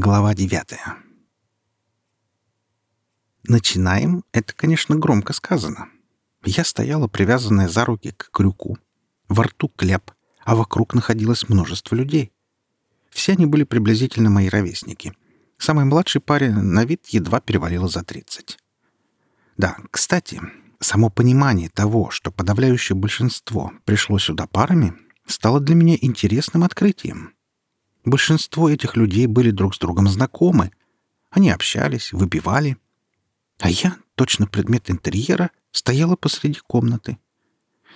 Глава девятая. Начинаем — это, конечно, громко сказано. Я стояла, привязанная за руки к крюку. Во рту кляп, а вокруг находилось множество людей. Все они были приблизительно мои ровесники. Самой младшей паре на вид едва перевалило за тридцать. Да, кстати, само понимание того, что подавляющее большинство пришло сюда парами, стало для меня интересным открытием — Большинство этих людей были друг с другом знакомы. Они общались, выпивали. А я, точно предмет интерьера, стояла посреди комнаты.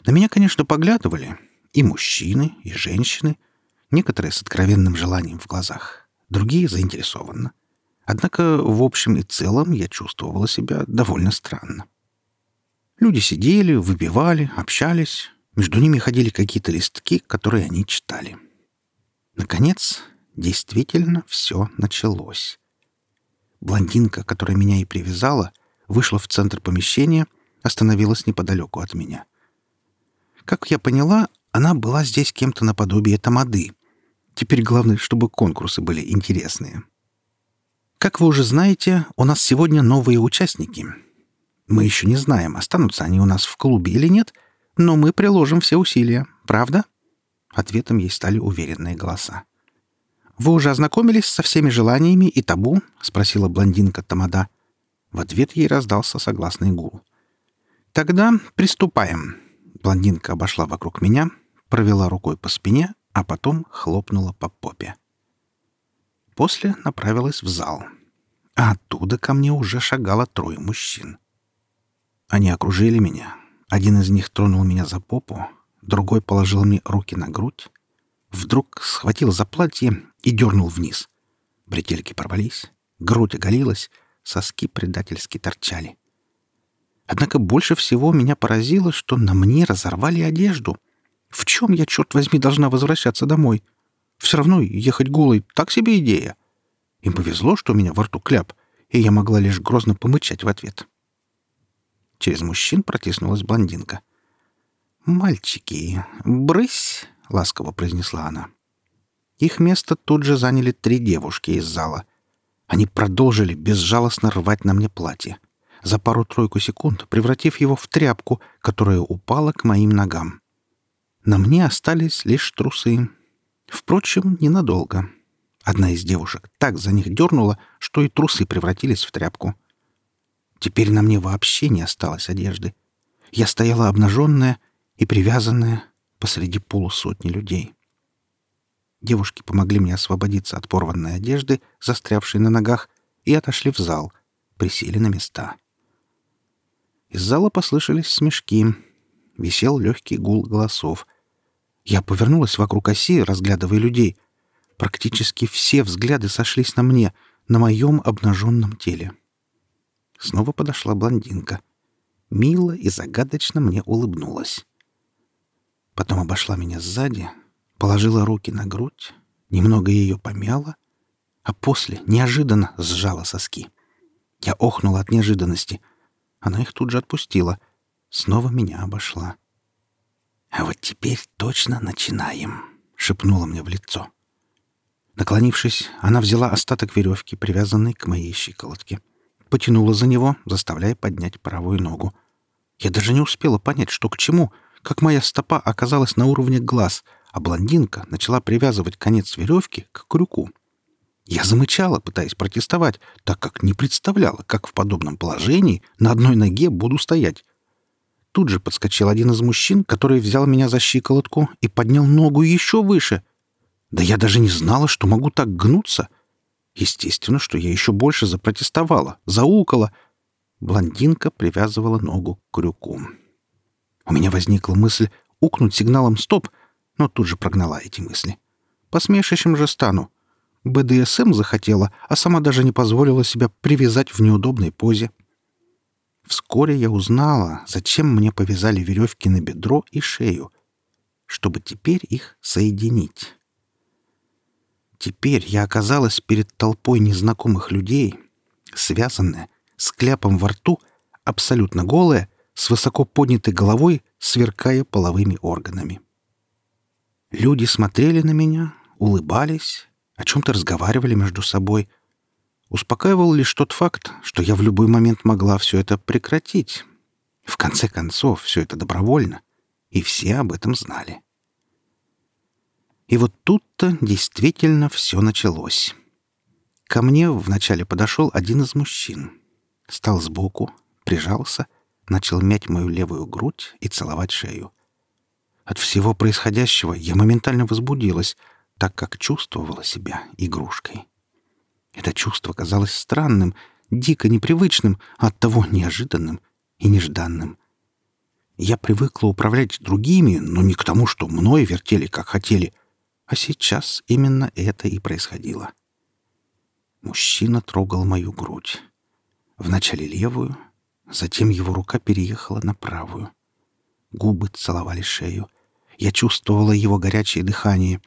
На меня, конечно, поглядывали и мужчины, и женщины, некоторые с откровенным желанием в глазах, другие заинтересованно. Однако в общем и целом я чувствовала себя довольно странно. Люди сидели, выпивали, общались. Между ними ходили какие-то листки, которые они читали. — Наконец, действительно все началось. Блондинка, которая меня и привязала, вышла в центр помещения, остановилась неподалеку от меня. Как я поняла, она была здесь кем-то наподобие тамады. Теперь главное, чтобы конкурсы были интересные. Как вы уже знаете, у нас сегодня новые участники. Мы еще не знаем, останутся они у нас в клубе или нет, но мы приложим все усилия, правда? Ответом ей стали уверенные голоса. «Вы уже ознакомились со всеми желаниями и табу?» — спросила блондинка Тамада. В ответ ей раздался согласный гул. «Тогда приступаем». Блондинка обошла вокруг меня, провела рукой по спине, а потом хлопнула по попе. После направилась в зал. А оттуда ко мне уже шагало трое мужчин. Они окружили меня. Один из них тронул меня за попу, другой положил мне руки на грудь, вдруг схватил за платье и дернул вниз. Бретельки порвались, грудь оголилась, соски предательски торчали. Однако больше всего меня поразило, что на мне разорвали одежду. В чем я, черт возьми, должна возвращаться домой? Все равно ехать голой — так себе идея. Им повезло, что у меня во рту кляп, и я могла лишь грозно помычать в ответ. Через мужчин протиснулась блондинка — «Мальчики, брысь!» — ласково произнесла она. Их место тут же заняли три девушки из зала. Они продолжили безжалостно рвать на мне платье, за пару-тройку секунд превратив его в тряпку, которая упала к моим ногам. На мне остались лишь трусы. Впрочем, ненадолго. Одна из девушек так за них дернула, что и трусы превратились в тряпку. Теперь на мне вообще не осталось одежды. Я стояла обнаженная — и привязанная посреди полусотни людей. Девушки помогли мне освободиться от порванной одежды, застрявшей на ногах, и отошли в зал, присели на места. Из зала послышались смешки. Висел легкий гул голосов. Я повернулась вокруг оси, разглядывая людей. Практически все взгляды сошлись на мне, на моем обнаженном теле. Снова подошла блондинка. Мило и загадочно мне улыбнулась. Потом обошла меня сзади, положила руки на грудь, немного ее помяла, а после неожиданно сжала соски. Я охнула от неожиданности. Она их тут же отпустила. Снова меня обошла. «А вот теперь точно начинаем», — шепнула мне в лицо. Наклонившись, она взяла остаток веревки, привязанной к моей щиколотке. Потянула за него, заставляя поднять правую ногу. Я даже не успела понять, что к чему — как моя стопа оказалась на уровне глаз, а блондинка начала привязывать конец веревки к крюку. Я замычала, пытаясь протестовать, так как не представляла, как в подобном положении на одной ноге буду стоять. Тут же подскочил один из мужчин, который взял меня за щиколотку и поднял ногу еще выше. Да я даже не знала, что могу так гнуться. Естественно, что я еще больше запротестовала, заукала. Блондинка привязывала ногу к крюку. У меня возникла мысль укнуть сигналом «стоп», но тут же прогнала эти мысли. Посмешищем же стану. БДСМ захотела, а сама даже не позволила себя привязать в неудобной позе. Вскоре я узнала, зачем мне повязали веревки на бедро и шею, чтобы теперь их соединить. Теперь я оказалась перед толпой незнакомых людей, связанная, с кляпом во рту, абсолютно голая с высоко поднятой головой, сверкая половыми органами. Люди смотрели на меня, улыбались, о чем-то разговаривали между собой. Успокаивал лишь тот факт, что я в любой момент могла все это прекратить. В конце концов, все это добровольно, и все об этом знали. И вот тут-то действительно все началось. Ко мне вначале подошел один из мужчин. Стал сбоку, прижался, начал мять мою левую грудь и целовать шею. От всего происходящего я моментально возбудилась, так как чувствовала себя игрушкой. Это чувство казалось странным, дико непривычным, а оттого неожиданным и нежданным. Я привыкла управлять другими, но не к тому, что мной вертели, как хотели. А сейчас именно это и происходило. Мужчина трогал мою грудь. Вначале левую, затем его рука переехала на правую. Губы целовали шею. Я чувствовала его горячее дыхание.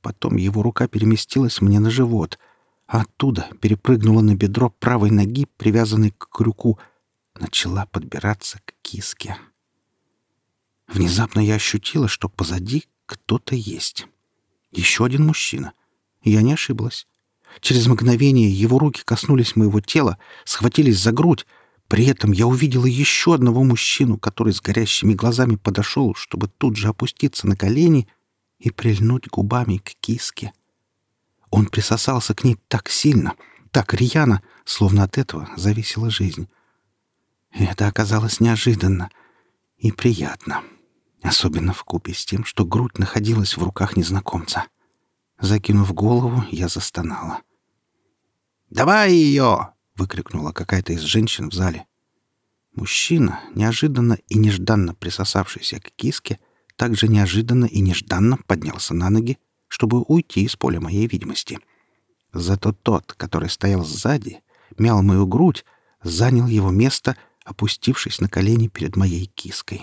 Потом его рука переместилась мне на живот, а оттуда перепрыгнула на бедро правой ноги, привязанной к крюку, начала подбираться к киске. Внезапно я ощутила, что позади кто-то есть. Еще один мужчина. Я не ошиблась. Через мгновение его руки коснулись моего тела, схватились за грудь. При этом я увидела еще одного мужчину, который с горящими глазами подошел, чтобы тут же опуститься на колени и прильнуть губами к киске. Он присосался к ней так сильно, так рьяно, словно от этого зависела жизнь. Это оказалось неожиданно и приятно, особенно в купе с тем, что грудь находилась в руках незнакомца. Закинув голову, я застонала. «Давай ее!» — выкрикнула какая-то из женщин в зале. Мужчина, неожиданно и нежданно присосавшийся к киске, также неожиданно и нежданно поднялся на ноги, чтобы уйти из поля моей видимости. Зато тот, который стоял сзади, мял мою грудь, занял его место, опустившись на колени перед моей киской.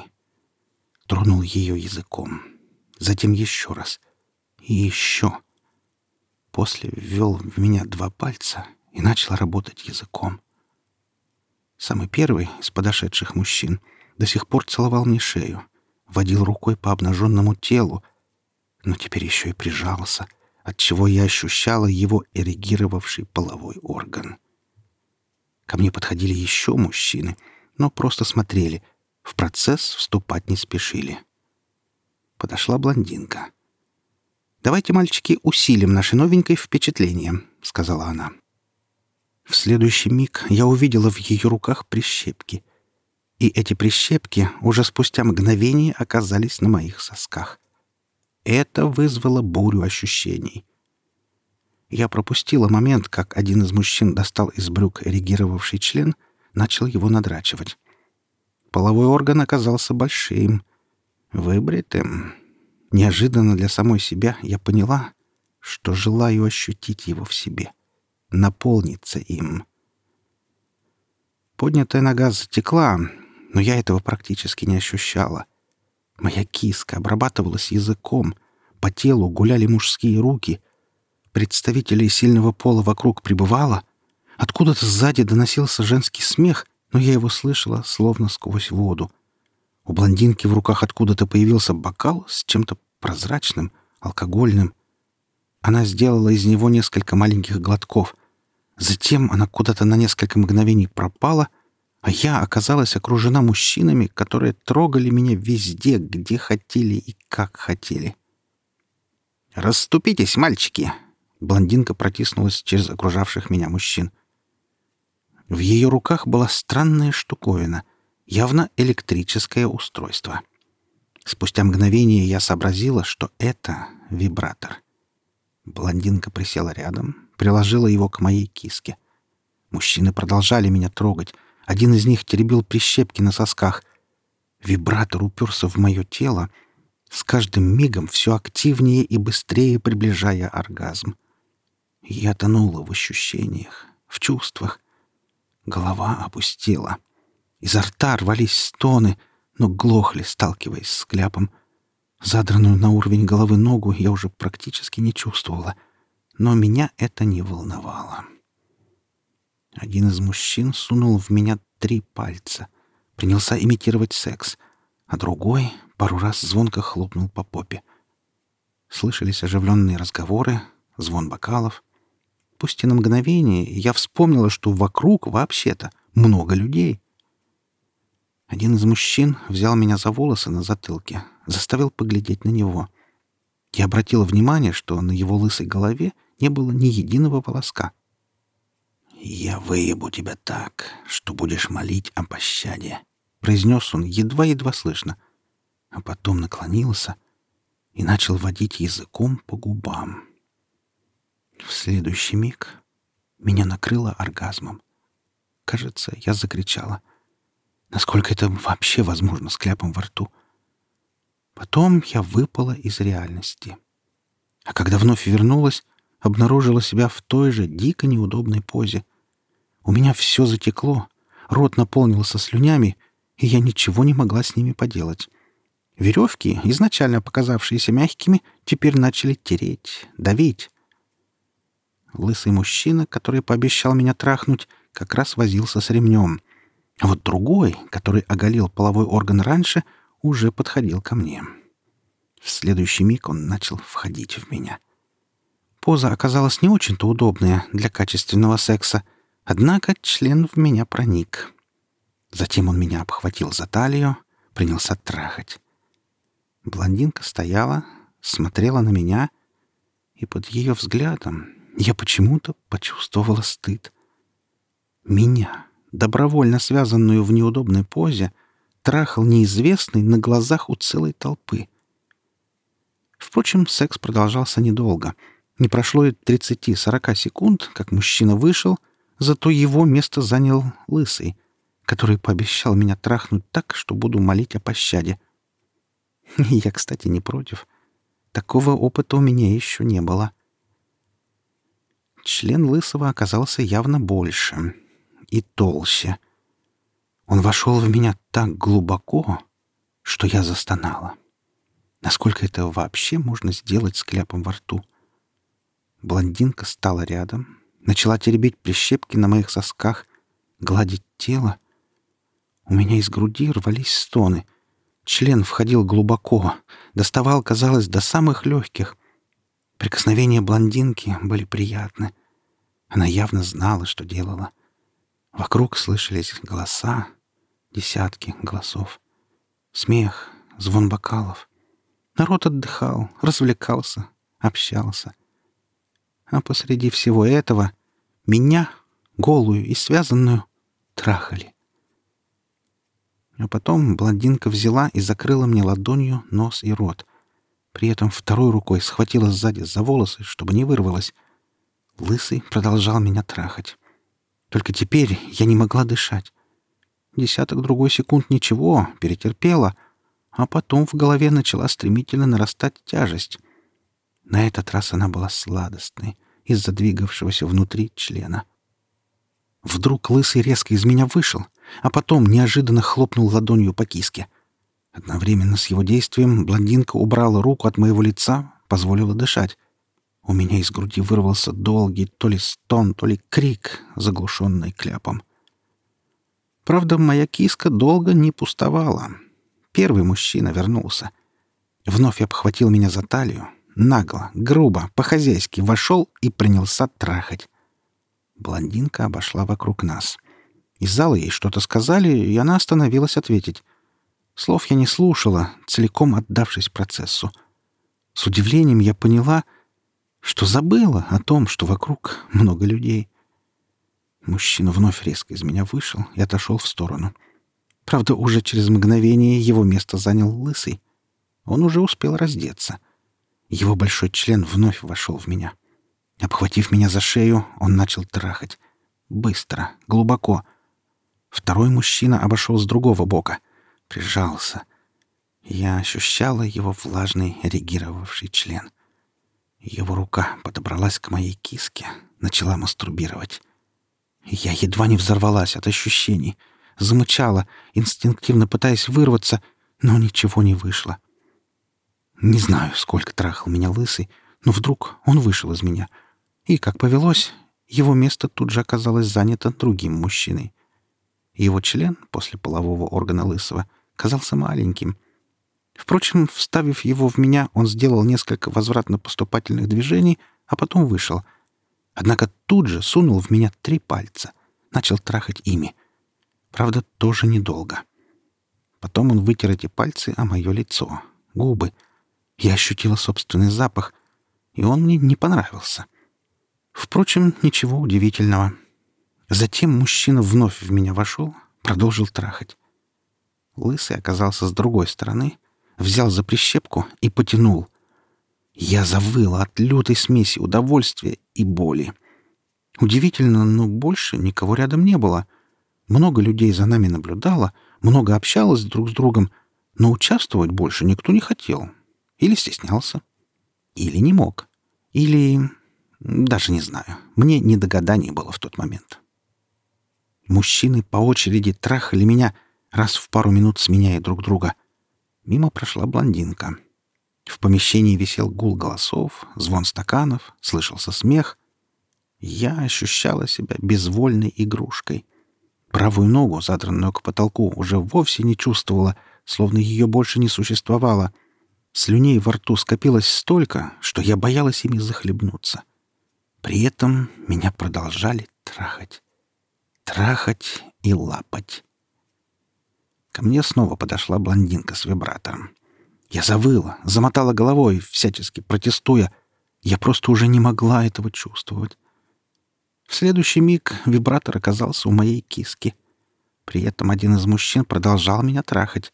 Тронул ее языком. Затем еще раз. И еще. После ввел в меня два пальца и начал работать языком. Самый первый из подошедших мужчин до сих пор целовал мне шею, водил рукой по обнаженному телу, но теперь еще и прижался, отчего я ощущала его эрегировавший половой орган. Ко мне подходили еще мужчины, но просто смотрели, в процесс вступать не спешили. Подошла блондинка — «Давайте, мальчики, усилим наше новенькое впечатление», — сказала она. В следующий миг я увидела в ее руках прищепки. И эти прищепки уже спустя мгновение оказались на моих сосках. Это вызвало бурю ощущений. Я пропустила момент, как один из мужчин достал из брюк эрегировавший член, начал его надрачивать. Половой орган оказался большим, выбритым, Неожиданно для самой себя я поняла, что желаю ощутить его в себе, наполниться им. Поднятая нога затекла, но я этого практически не ощущала. Моя киска обрабатывалась языком, по телу гуляли мужские руки. Представителей сильного пола вокруг пребывало. Откуда-то сзади доносился женский смех, но я его слышала словно сквозь воду. У блондинки в руках откуда-то появился бокал с чем-то прозрачным, алкогольным. Она сделала из него несколько маленьких глотков. Затем она куда-то на несколько мгновений пропала, а я оказалась окружена мужчинами, которые трогали меня везде, где хотели и как хотели. «Расступитесь, мальчики!» Блондинка протиснулась через окружавших меня мужчин. В ее руках была странная штуковина — Явно электрическое устройство. Спустя мгновение я сообразила, что это вибратор. Блондинка присела рядом, приложила его к моей киске. Мужчины продолжали меня трогать. Один из них теребил прищепки на сосках. Вибратор уперся в мое тело, с каждым мигом все активнее и быстрее приближая оргазм. Я тонула в ощущениях, в чувствах. Голова опустела — Изо рта рвались стоны, но глохли, сталкиваясь с кляпом. Задранную на уровень головы ногу я уже практически не чувствовала, но меня это не волновало. Один из мужчин сунул в меня три пальца, принялся имитировать секс, а другой пару раз звонко хлопнул по попе. Слышались оживленные разговоры, звон бокалов. Пусть и на мгновение я вспомнила, что вокруг вообще-то много людей. Один из мужчин взял меня за волосы на затылке, заставил поглядеть на него. Я обратила внимание, что на его лысой голове не было ни единого волоска. «Я выебу тебя так, что будешь молить о пощаде», — произнес он едва-едва слышно, а потом наклонился и начал водить языком по губам. В следующий миг меня накрыло оргазмом. Кажется, я закричала. Насколько это вообще возможно с кляпом во рту? Потом я выпала из реальности. А когда вновь вернулась, обнаружила себя в той же дико неудобной позе. У меня все затекло, рот наполнился слюнями, и я ничего не могла с ними поделать. Веревки, изначально показавшиеся мягкими, теперь начали тереть, давить. Лысый мужчина, который пообещал меня трахнуть, как раз возился с ремнем. А вот другой, который оголил половой орган раньше, уже подходил ко мне. В следующий миг он начал входить в меня. Поза оказалась не очень-то удобная для качественного секса, однако член в меня проник. Затем он меня обхватил за талию, принялся трахать. Блондинка стояла, смотрела на меня, и под ее взглядом я почему-то почувствовала стыд. Меня, добровольно связанную в неудобной позе, трахал неизвестный на глазах у целой толпы. Впрочем, секс продолжался недолго. Не прошло и 30-40 секунд, как мужчина вышел, зато его место занял лысый, который пообещал меня трахнуть так, что буду молить о пощаде. Я, кстати, не против. Такого опыта у меня еще не было. — Член Лысого оказался явно больше и толще. Он вошел в меня так глубоко, что я застонала. Насколько это вообще можно сделать с кляпом во рту? Блондинка стала рядом, начала теребить прищепки на моих сосках, гладить тело. У меня из груди рвались стоны. Член входил глубоко, доставал, казалось, до самых легких. Прикосновения блондинки были приятны. Она явно знала, что делала. Вокруг слышались голоса, десятки голосов. Смех, звон бокалов. Народ отдыхал, развлекался, общался. А посреди всего этого меня, голую и связанную, трахали. А потом блондинка взяла и закрыла мне ладонью нос и рот. При этом второй рукой схватила сзади за волосы, чтобы не вырвалась. Лысый продолжал меня трахать. Только теперь я не могла дышать. Десяток другой секунд ничего, перетерпела, а потом в голове начала стремительно нарастать тяжесть. На этот раз она была сладостной из-за двигавшегося внутри члена. Вдруг лысый резко из меня вышел, а потом неожиданно хлопнул ладонью по киске — Одновременно с его действием блондинка убрала руку от моего лица, позволила дышать. У меня из груди вырвался долгий то ли стон, то ли крик, заглушенный кляпом. Правда, моя киска долго не пустовала. Первый мужчина вернулся. Вновь обхватил меня за талию, нагло, грубо, по-хозяйски вошел и принялся трахать. Блондинка обошла вокруг нас. Из зала ей что-то сказали, и она остановилась ответить. Слов я не слушала, целиком отдавшись процессу. С удивлением я поняла, что забыла о том, что вокруг много людей. Мужчина вновь резко из меня вышел и отошел в сторону. Правда, уже через мгновение его место занял лысый. Он уже успел раздеться. Его большой член вновь вошел в меня. Обхватив меня за шею, он начал трахать. Быстро, глубоко. Второй мужчина обошел с другого бока — прижался. Я ощущала его влажный, реагировавший член. Его рука подобралась к моей киске, начала мастурбировать. Я едва не взорвалась от ощущений. Замычала, инстинктивно пытаясь вырваться, но ничего не вышло. Не знаю, сколько трахал меня лысый, но вдруг он вышел из меня. И, как повелось, его место тут же оказалось занято другим мужчиной. Его член после полового органа лысого — казался маленьким. Впрочем, вставив его в меня, он сделал несколько возвратно-поступательных движений, а потом вышел. Однако тут же сунул в меня три пальца. Начал трахать ими. Правда, тоже недолго. Потом он вытер эти пальцы о мое лицо, губы. Я ощутила собственный запах, и он мне не понравился. Впрочем, ничего удивительного. Затем мужчина вновь в меня вошел, продолжил трахать. Лысый оказался с другой стороны, взял за прищепку и потянул. Я завыла от лютой смеси удовольствия и боли. Удивительно, но больше никого рядом не было. Много людей за нами наблюдало, много общалось друг с другом, но участвовать больше никто не хотел. Или стеснялся. Или не мог. Или... Даже не знаю. Мне не догаданий было в тот момент. Мужчины по очереди трахали меня, раз в пару минут сменяя друг друга. Мимо прошла блондинка. В помещении висел гул голосов, звон стаканов, слышался смех. Я ощущала себя безвольной игрушкой. Правую ногу, задранную к потолку, уже вовсе не чувствовала, словно ее больше не существовало. Слюней во рту скопилось столько, что я боялась ими захлебнуться. При этом меня продолжали трахать. Трахать и лапать. Ко мне снова подошла блондинка с вибратором. Я завыла, замотала головой, всячески протестуя. Я просто уже не могла этого чувствовать. В следующий миг вибратор оказался у моей киски. При этом один из мужчин продолжал меня трахать.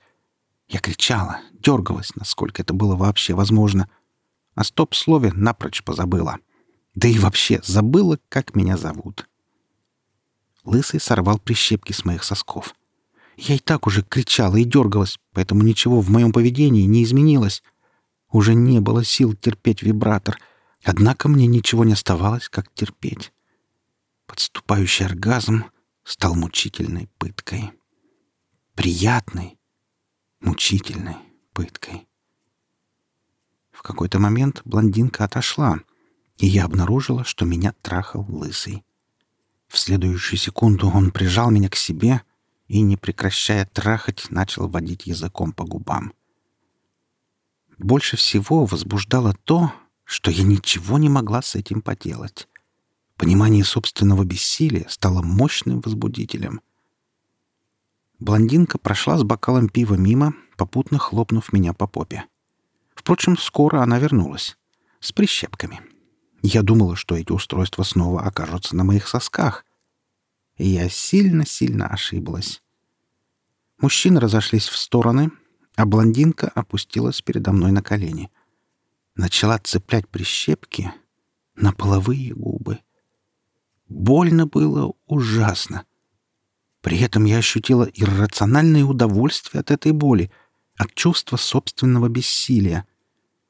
Я кричала, дергалась, насколько это было вообще возможно. О стоп-слове напрочь позабыла. Да и вообще забыла, как меня зовут. Лысый сорвал прищепки с моих сосков. Я и так уже кричала и дергалась, поэтому ничего в моем поведении не изменилось. Уже не было сил терпеть вибратор, однако мне ничего не оставалось, как терпеть. Подступающий оргазм стал мучительной пыткой. Приятной, мучительной пыткой. В какой-то момент блондинка отошла, и я обнаружила, что меня трахал лысый. В следующую секунду он прижал меня к себе и, не прекращая трахать, начал водить языком по губам. Больше всего возбуждало то, что я ничего не могла с этим поделать. Понимание собственного бессилия стало мощным возбудителем. Блондинка прошла с бокалом пива мимо, попутно хлопнув меня по попе. Впрочем, скоро она вернулась. С прищепками. Я думала, что эти устройства снова окажутся на моих сосках. И я сильно-сильно ошиблась. Мужчины разошлись в стороны, а блондинка опустилась передо мной на колени. Начала цеплять прищепки на половые губы. Больно было ужасно. При этом я ощутила иррациональное удовольствие от этой боли, от чувства собственного бессилия.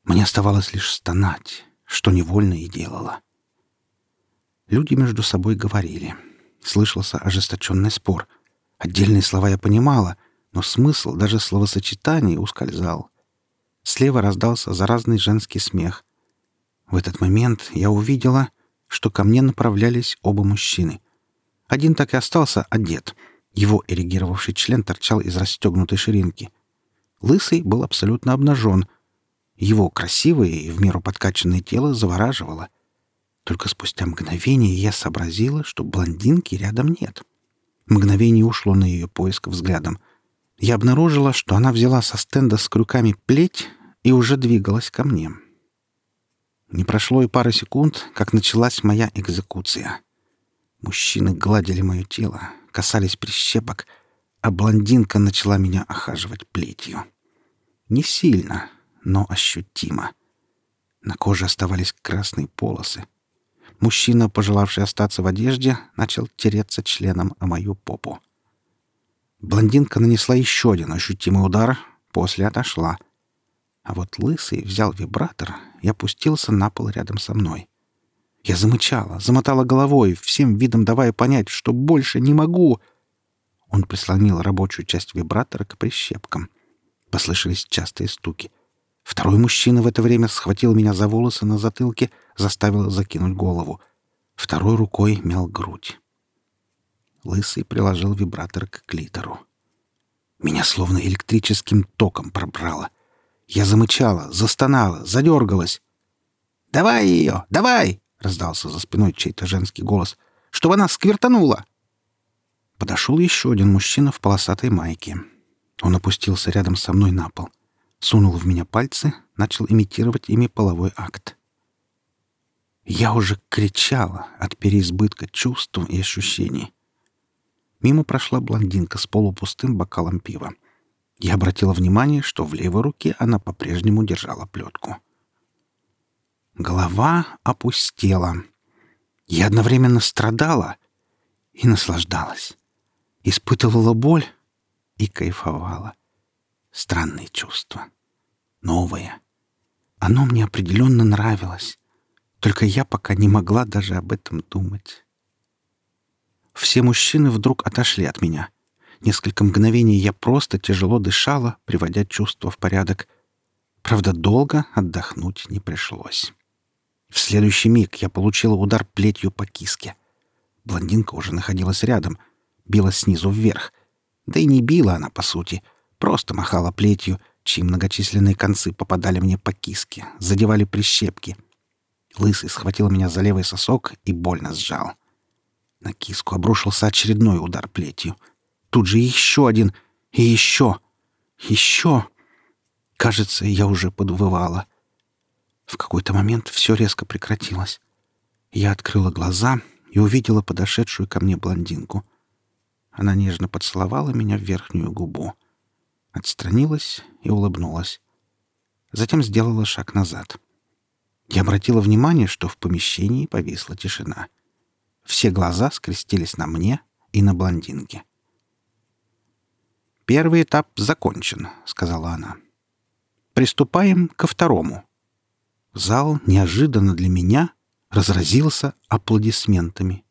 Мне оставалось лишь стонать, что невольно и делала. Люди между собой говорили. Слышался ожесточенный спор. Отдельные слова я понимала, но смысл даже словосочетаний ускользал. Слева раздался заразный женский смех. В этот момент я увидела, что ко мне направлялись оба мужчины. Один так и остался одет. Его эрегировавший член торчал из расстегнутой ширинки. Лысый был абсолютно обнажен. Его красивое и в меру подкачанное тело завораживало. Только спустя мгновение я сообразила, что блондинки рядом нет. Мгновение ушло на ее поиск взглядом. Я обнаружила, что она взяла со стенда с крюками плеть и уже двигалась ко мне. Не прошло и пары секунд, как началась моя экзекуция. Мужчины гладили мое тело, касались прищепок, а блондинка начала меня охаживать плетью. Не сильно, но ощутимо. На коже оставались красные полосы. Мужчина, пожелавший остаться в одежде, начал тереться членом о мою попу. Блондинка нанесла еще один ощутимый удар, после отошла — а вот лысый взял вибратор и опустился на пол рядом со мной. Я замычала, замотала головой, всем видом давая понять, что больше не могу. Он прислонил рабочую часть вибратора к прищепкам. Послышались частые стуки. Второй мужчина в это время схватил меня за волосы на затылке, заставил закинуть голову. Второй рукой мял грудь. Лысый приложил вибратор к клитору. Меня словно электрическим током пробрало. Я замычала, застонала, задергалась. Давай ее! Давай!» — раздался за спиной чей-то женский голос. «Чтобы она сквертанула!» Подошел еще один мужчина в полосатой майке. Он опустился рядом со мной на пол, сунул в меня пальцы, начал имитировать ими половой акт. Я уже кричала от переизбытка чувств и ощущений. Мимо прошла блондинка с полупустым бокалом пива. Я обратила внимание, что в левой руке она по-прежнему держала плетку. Голова опустела. Я одновременно страдала и наслаждалась. Испытывала боль и кайфовала. Странные чувства. Новое. Оно мне определенно нравилось. Только я пока не могла даже об этом думать. Все мужчины вдруг отошли от меня. Несколько мгновений я просто тяжело дышала, приводя чувства в порядок. Правда, долго отдохнуть не пришлось. В следующий миг я получила удар плетью по киске. Блондинка уже находилась рядом, била снизу вверх. Да и не била она, по сути, просто махала плетью, чьи многочисленные концы попадали мне по киске, задевали прищепки — Лысый схватил меня за левый сосок и больно сжал. На киску обрушился очередной удар плетью. Тут же еще один и еще, еще. Кажется, я уже подвывала. В какой-то момент все резко прекратилось. Я открыла глаза и увидела подошедшую ко мне блондинку. Она нежно поцеловала меня в верхнюю губу. Отстранилась и улыбнулась. Затем сделала шаг назад. Я обратила внимание, что в помещении повисла тишина. Все глаза скрестились на мне и на блондинке. «Первый этап закончен», — сказала она. «Приступаем ко второму». Зал неожиданно для меня разразился аплодисментами.